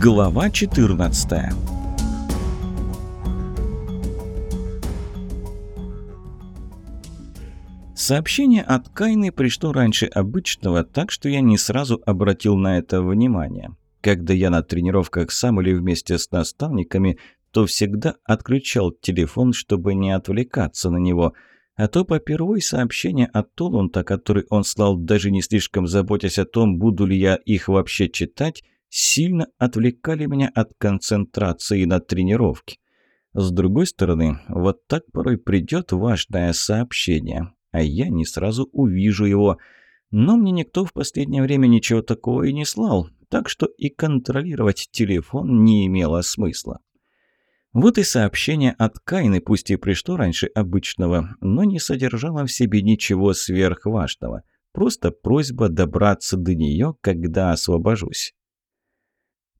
Глава 14 Сообщение от Кайны пришло раньше обычного, так что я не сразу обратил на это внимание. Когда я на тренировках сам или вместе с наставниками, то всегда отключал телефон, чтобы не отвлекаться на него. А то попервой сообщение от Толунта, который он слал, даже не слишком заботясь о том, буду ли я их вообще читать, сильно отвлекали меня от концентрации на тренировке. С другой стороны, вот так порой придет важное сообщение, а я не сразу увижу его. Но мне никто в последнее время ничего такого и не слал, так что и контролировать телефон не имело смысла. Вот и сообщение от Кайны, пусть и пришло раньше обычного, но не содержало в себе ничего сверхважного. Просто просьба добраться до нее, когда освобожусь.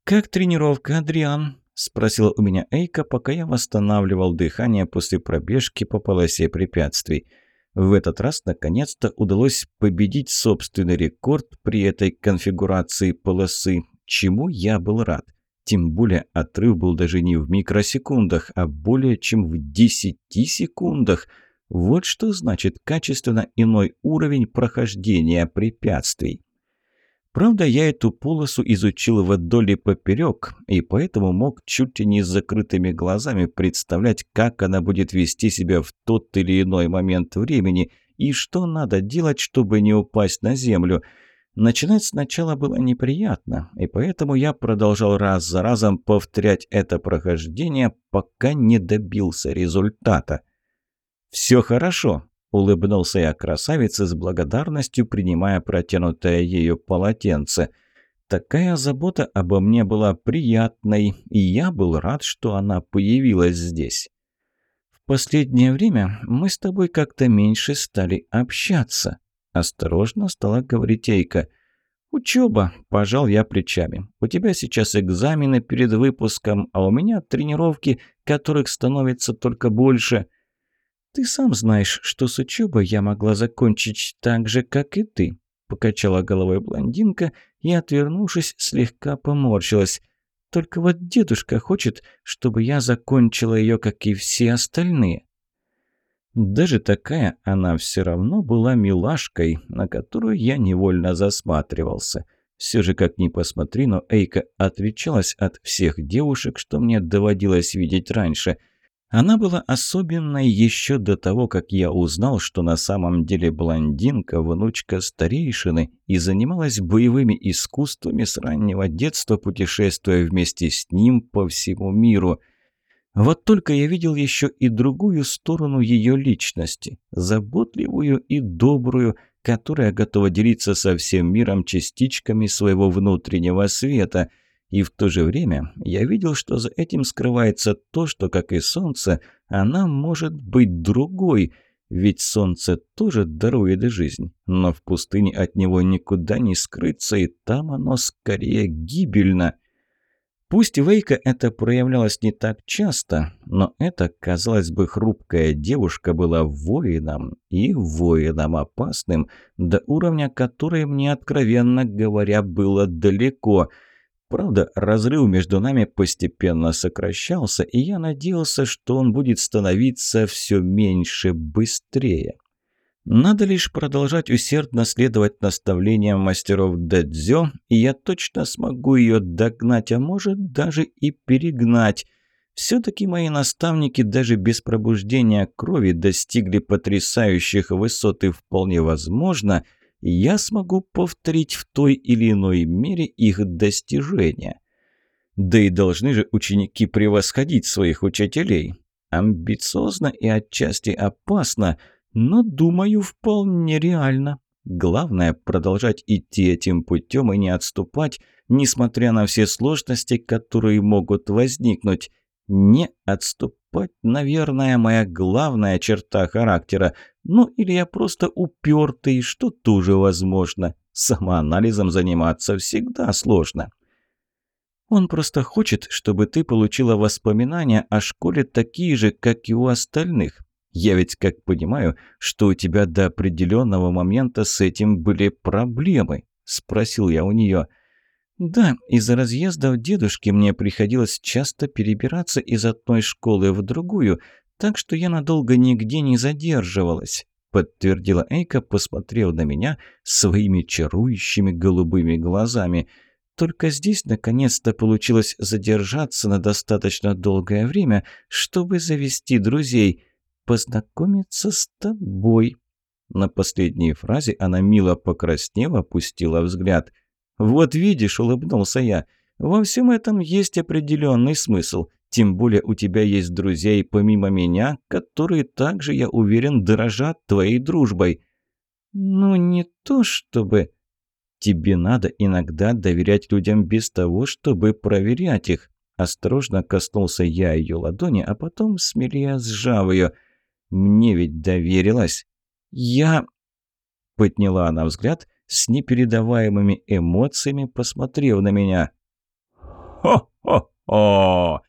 «Как тренировка, Адриан?» – спросила у меня Эйка, пока я восстанавливал дыхание после пробежки по полосе препятствий – в этот раз, наконец-то, удалось победить собственный рекорд при этой конфигурации полосы, чему я был рад. Тем более отрыв был даже не в микросекундах, а более чем в десяти секундах. Вот что значит качественно иной уровень прохождения препятствий. Правда, я эту полосу изучил вдоль и поперек, и поэтому мог чуть ли не с закрытыми глазами представлять, как она будет вести себя в тот или иной момент времени, и что надо делать, чтобы не упасть на землю. Начинать сначала было неприятно, и поэтому я продолжал раз за разом повторять это прохождение, пока не добился результата. «Все хорошо», Улыбнулся я красавице с благодарностью, принимая протянутое ею полотенце. Такая забота обо мне была приятной, и я был рад, что она появилась здесь. «В последнее время мы с тобой как-то меньше стали общаться», – осторожно стала говорить Эйка. «Учеба», – пожал я плечами. «У тебя сейчас экзамены перед выпуском, а у меня тренировки, которых становится только больше». «Ты сам знаешь, что с учебой я могла закончить так же, как и ты», покачала головой блондинка и, отвернувшись, слегка поморщилась. «Только вот дедушка хочет, чтобы я закончила ее, как и все остальные». Даже такая она все равно была милашкой, на которую я невольно засматривался. Все же, как ни посмотри, но Эйка отличалась от всех девушек, что мне доводилось видеть раньше – она была особенной еще до того, как я узнал, что на самом деле блондинка, внучка старейшины, и занималась боевыми искусствами с раннего детства, путешествуя вместе с ним по всему миру. Вот только я видел еще и другую сторону ее личности, заботливую и добрую, которая готова делиться со всем миром частичками своего внутреннего света – и в то же время я видел, что за этим скрывается то, что, как и солнце, она может быть другой, ведь солнце тоже дарует жизнь, но в пустыне от него никуда не скрыться, и там оно скорее гибельно. Пусть Вейка это проявлялось не так часто, но эта, казалось бы, хрупкая девушка была воином, и воином опасным, до уровня которой мне, откровенно говоря, было далеко – Правда, разрыв между нами постепенно сокращался, и я надеялся, что он будет становиться все меньше быстрее. Надо лишь продолжать усердно следовать наставлениям мастеров Дэдзё, и я точно смогу ее догнать, а может даже и перегнать. Все-таки мои наставники даже без пробуждения крови достигли потрясающих высот, и вполне возможно – я смогу повторить в той или иной мере их достижения. Да и должны же ученики превосходить своих учителей. Амбициозно и отчасти опасно, но, думаю, вполне реально. Главное – продолжать идти этим путем и не отступать, несмотря на все сложности, которые могут возникнуть. Не отступать, наверное, моя главная черта характера. Ну, или я просто упертый, что тоже возможно. Самоанализом заниматься всегда сложно. Он просто хочет, чтобы ты получила воспоминания о школе такие же, как и у остальных. Я ведь как понимаю, что у тебя до определенного момента с этим были проблемы, спросил я у нее. «Да, из-за разъездов дедушки мне приходилось часто перебираться из одной школы в другую, так что я надолго нигде не задерживалась», подтвердила Эйка, посмотрев на меня своими чарующими голубыми глазами. «Только здесь наконец-то получилось задержаться на достаточно долгое время, чтобы завести друзей, познакомиться с тобой». На последней фразе она мило покраснев, опустила взгляд – «Вот видишь», — улыбнулся я, — «во всем этом есть определенный смысл. Тем более у тебя есть друзья и помимо меня, которые также, я уверен, дорожат твоей дружбой». «Ну, не то чтобы...» «Тебе надо иногда доверять людям без того, чтобы проверять их». Осторожно коснулся я ее ладони, а потом смелее сжав ее. «Мне ведь доверилась». «Я...» Подняла она взгляд с непередаваемыми эмоциями, посмотрев на меня. «Хо-хо-хо!»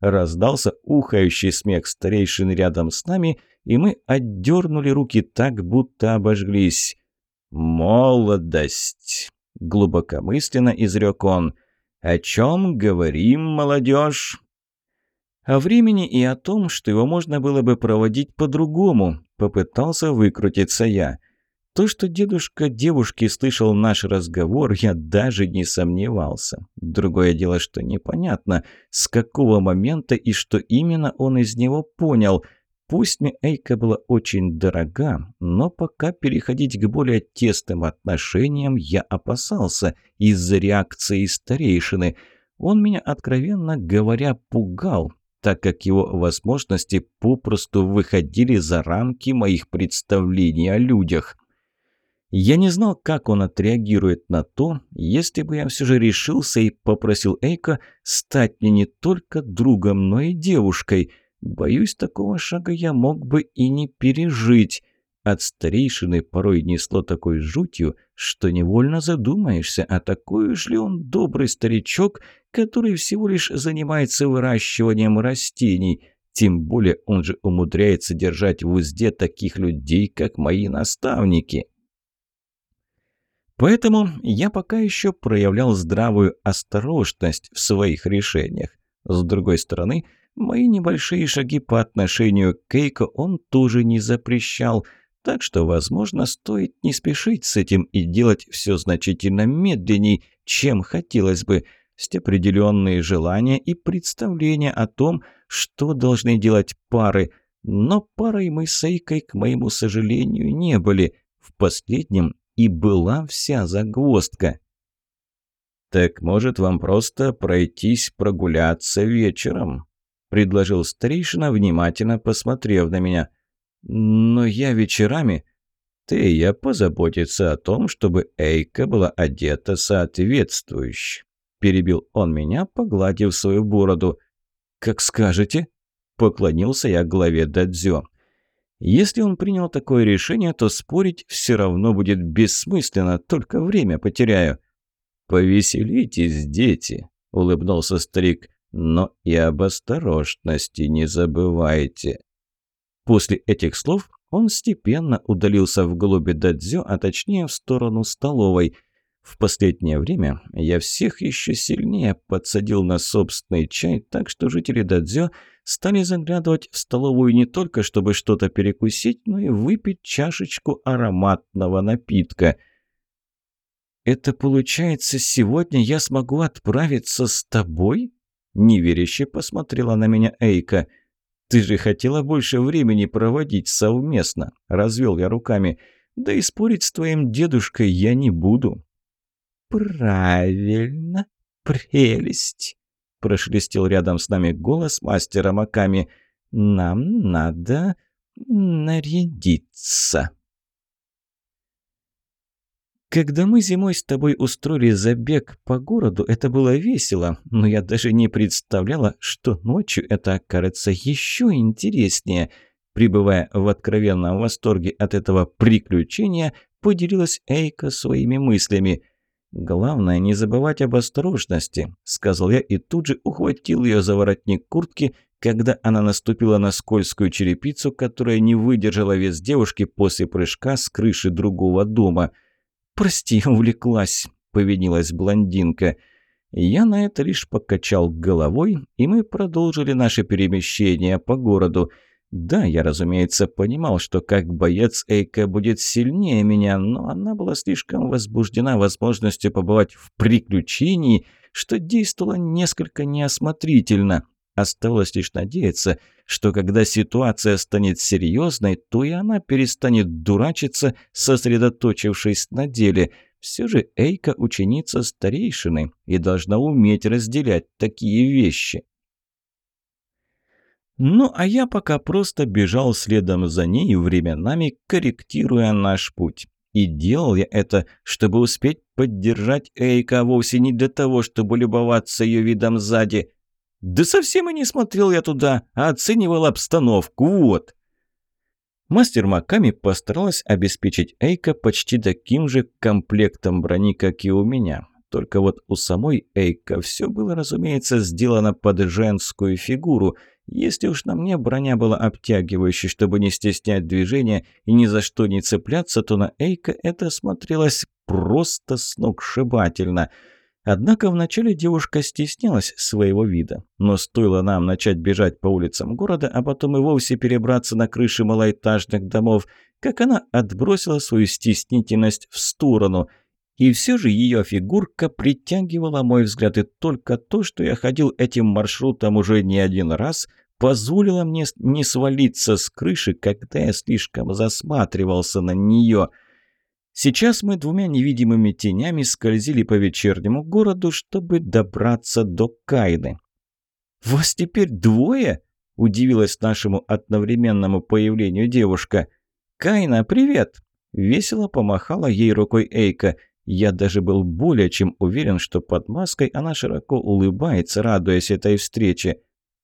Раздался ухающий смех старейшины рядом с нами, и мы отдернули руки так, будто обожглись. «Молодость!» — глубокомысленно изрек он. «О чем говорим, молодежь?» «О времени и о том, что его можно было бы проводить по-другому», — попытался выкрутиться я. То, что дедушка девушки слышал наш разговор, я даже не сомневался. Другое дело, что непонятно, с какого момента и что именно он из него понял. Пусть мне Эйка была очень дорога, но пока переходить к более тесным отношениям я опасался из-за реакции старейшины. Он меня, откровенно говоря, пугал, так как его возможности попросту выходили за рамки моих представлений о людях. Я не знал, как он отреагирует на то, если бы я все же решился и попросил Эйка стать мне не только другом, но и девушкой. Боюсь, такого шага я мог бы и не пережить. От старейшины порой несло такой жутью, что невольно задумаешься, а такой уж ли он добрый старичок, который всего лишь занимается выращиванием растений. Тем более он же умудряется держать в узде таких людей, как мои наставники. Поэтому я пока еще проявлял здравую осторожность в своих решениях. С другой стороны, мои небольшие шаги по отношению к Кейко он тоже не запрещал, так что, возможно, стоит не спешить с этим и делать все значительно медленней, чем хотелось бы, с определенные желания и представления о том, что должны делать пары. Но парой мы с Эйкой, к моему сожалению, не были. В последнем и была вся загвоздка. «Так, может, вам просто пройтись прогуляться вечером?» – предложил старейшина, внимательно посмотрев на меня. «Но я вечерами...» «Ты я позаботиться о том, чтобы Эйка была одета соответствующе», – перебил он меня, погладив свою бороду. «Как скажете», – поклонился я главе Дадзё. Если он принял такое решение, то спорить все равно будет бессмысленно, только время потеряю. «Повеселитесь, дети», — улыбнулся старик, — «но и об осторожности не забывайте». После этих слов он степенно удалился в голуби дадзё, а точнее в сторону столовой — в последнее время я всех еще сильнее подсадил на собственный чай, так что жители Дадзё стали заглядывать в столовую не только, чтобы что-то перекусить, но и выпить чашечку ароматного напитка. «Это получается, сегодня я смогу отправиться с тобой?» Неверяще посмотрела на меня Эйка. «Ты же хотела больше времени проводить совместно», — развел я руками. «Да и спорить с твоим дедушкой я не буду». «Правильно, прелесть!» — прошелестел рядом с нами голос мастера Маками. «Нам надо нарядиться». Когда мы зимой с тобой устроили забег по городу, это было весело, но я даже не представляла, что ночью это окажется еще интереснее. Пребывая в откровенном восторге от этого приключения, поделилась Эйка своими мыслями – «Главное, не забывать об осторожности», — сказал я и тут же ухватил ее за воротник куртки, когда она наступила на скользкую черепицу, которая не выдержала вес девушки после прыжка с крыши другого дома. «Прости, увлеклась», — повинилась блондинка. Я на это лишь покачал головой, и мы продолжили наше перемещение по городу. Да, я, разумеется, понимал, что как боец Эйка будет сильнее меня, но она была слишком возбуждена возможностью побывать в приключении, что действовало несколько неосмотрительно. Оставалось лишь надеяться, что когда ситуация станет серьезной, то и она перестанет дурачиться, сосредоточившись на деле. Все же Эйка ученица старейшины и должна уметь разделять такие вещи. Ну, а я пока просто бежал следом за ней, временами корректируя наш путь. И делал я это, чтобы успеть поддержать Эйка, а вовсе не для того, чтобы любоваться ее видом сзади. Да совсем и не смотрел я туда, а оценивал обстановку, вот. Мастер Маками постаралась обеспечить Эйка почти таким же комплектом брони, как и у меня. Только вот у самой Эйка все было, разумеется, сделано под женскую фигуру. Если уж на мне броня была обтягивающей, чтобы не стеснять движения и ни за что не цепляться, то на Эйка это смотрелось просто сногсшибательно – Однако вначале девушка стеснялась своего вида. Но стоило нам начать бежать по улицам города, а потом и вовсе перебраться на крыши малоэтажных домов, как она отбросила свою стеснительность в сторону. И все же ее фигурка притягивала мой взгляд, и только то, что я ходил этим маршрутом уже не один раз, позволило мне не свалиться с крыши, когда я слишком засматривался на нее – Сейчас мы двумя невидимыми тенями скользили по вечернему городу, чтобы добраться до Кайны. «Вас теперь двое?» – удивилась нашему одновременному появлению девушка. «Кайна, привет!» – весело помахала ей рукой Эйка. Я даже был более чем уверен, что под маской она широко улыбается, радуясь этой встрече.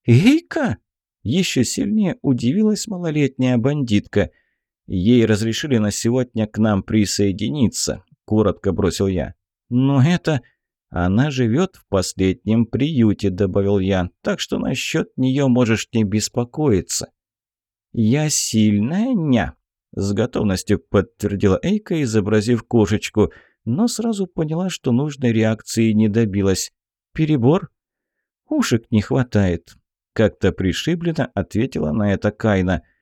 «Эйка?» – еще сильнее удивилась малолетняя бандитка – Ей разрешили на сегодня к нам присоединиться», – коротко бросил я. «Но это...» «Она живет в последнем приюте», – добавил я, «так что насчет нее можешь не беспокоиться». «Я сильная ня», – с готовностью подтвердила Эйка, изобразив кошечку, но сразу поняла, что нужной реакции не добилась. «Перебор?» «Ушек не хватает», – как-то пришибленно ответила на это Кайна –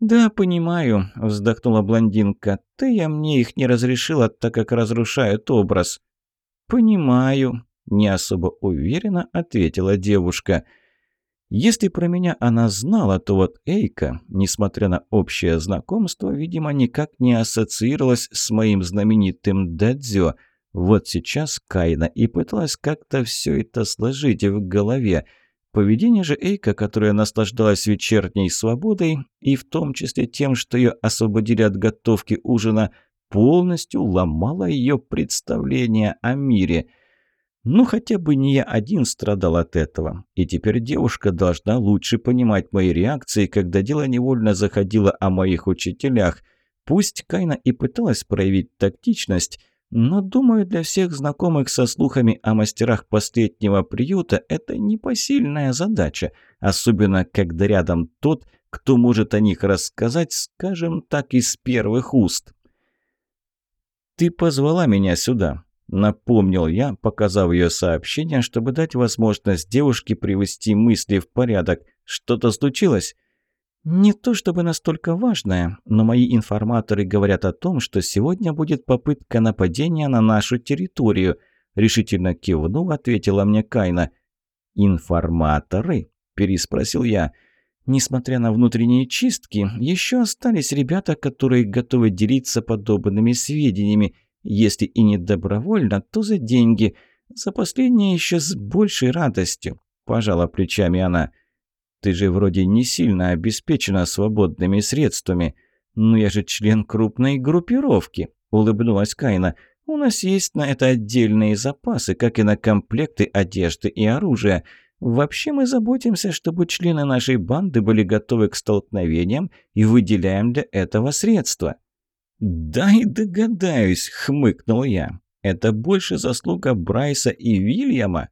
«Да, понимаю», – вздохнула блондинка. «Ты я мне их не разрешила, так как разрушают образ». «Понимаю», – не особо уверенно ответила девушка. Если про меня она знала, то вот Эйка, несмотря на общее знакомство, видимо, никак не ассоциировалась с моим знаменитым Дадзё. Вот сейчас Кайна и пыталась как-то все это сложить в голове – Поведение же Эйка, которая наслаждалась вечерней свободой, и в том числе тем, что ее освободили от готовки ужина, полностью ломало ее представление о мире. Ну, хотя бы не я один страдал от этого. И теперь девушка должна лучше понимать мои реакции, когда дело невольно заходило о моих учителях. Пусть Кайна и пыталась проявить тактичность, но, думаю, для всех знакомых со слухами о мастерах последнего приюта это непосильная задача, особенно когда рядом тот, кто может о них рассказать, скажем так, из первых уст. «Ты позвала меня сюда», — напомнил я, показав ее сообщение, чтобы дать возможность девушке привести мысли в порядок. «Что-то случилось?» «Не то чтобы настолько важное, но мои информаторы говорят о том, что сегодня будет попытка нападения на нашу территорию», решительно кивнув, ответила мне Кайна. «Информаторы?» – переспросил я. «Несмотря на внутренние чистки, еще остались ребята, которые готовы делиться подобными сведениями, если и не добровольно, то за деньги. За последнее еще с большей радостью», – пожала плечами она. Ты же вроде не сильно обеспечена свободными средствами. Ну я же член крупной группировки», – улыбнулась Кайна. «У нас есть на это отдельные запасы, как и на комплекты одежды и оружия. Вообще мы заботимся, чтобы члены нашей банды были готовы к столкновениям и выделяем для этого средства». «Да и догадаюсь», – хмыкнул я. «Это больше заслуга Брайса и Вильяма».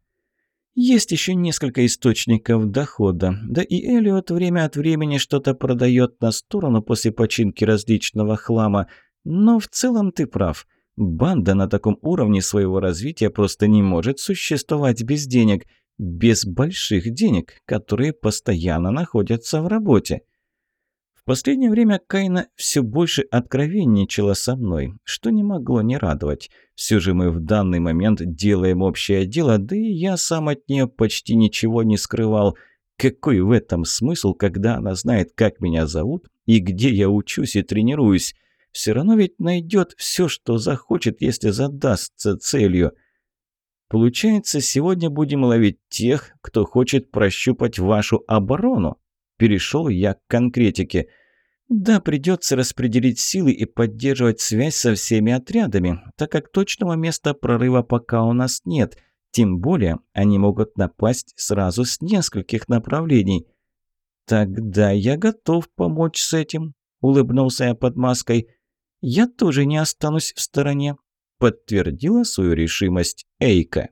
Есть еще несколько источников дохода, да и Элиот время от времени что-то продает на сторону после починки различного хлама. Но в целом ты прав. Банда на таком уровне своего развития просто не может существовать без денег, без больших денег, которые постоянно находятся в работе. Последнее время Кайна все больше откровенничала со мной, что не могло не радовать. Все же мы в данный момент делаем общее дело, да и я сам от нее почти ничего не скрывал. Какой в этом смысл, когда она знает, как меня зовут и где я учусь и тренируюсь? Все равно ведь найдет все, что захочет, если задастся целью. Получается, сегодня будем ловить тех, кто хочет прощупать вашу оборону. Перешел я к конкретике. Да, придется распределить силы и поддерживать связь со всеми отрядами, так как точного места прорыва пока у нас нет. Тем более они могут напасть сразу с нескольких направлений. «Тогда я готов помочь с этим», — улыбнулся я под маской. «Я тоже не останусь в стороне», — подтвердила свою решимость Эйка.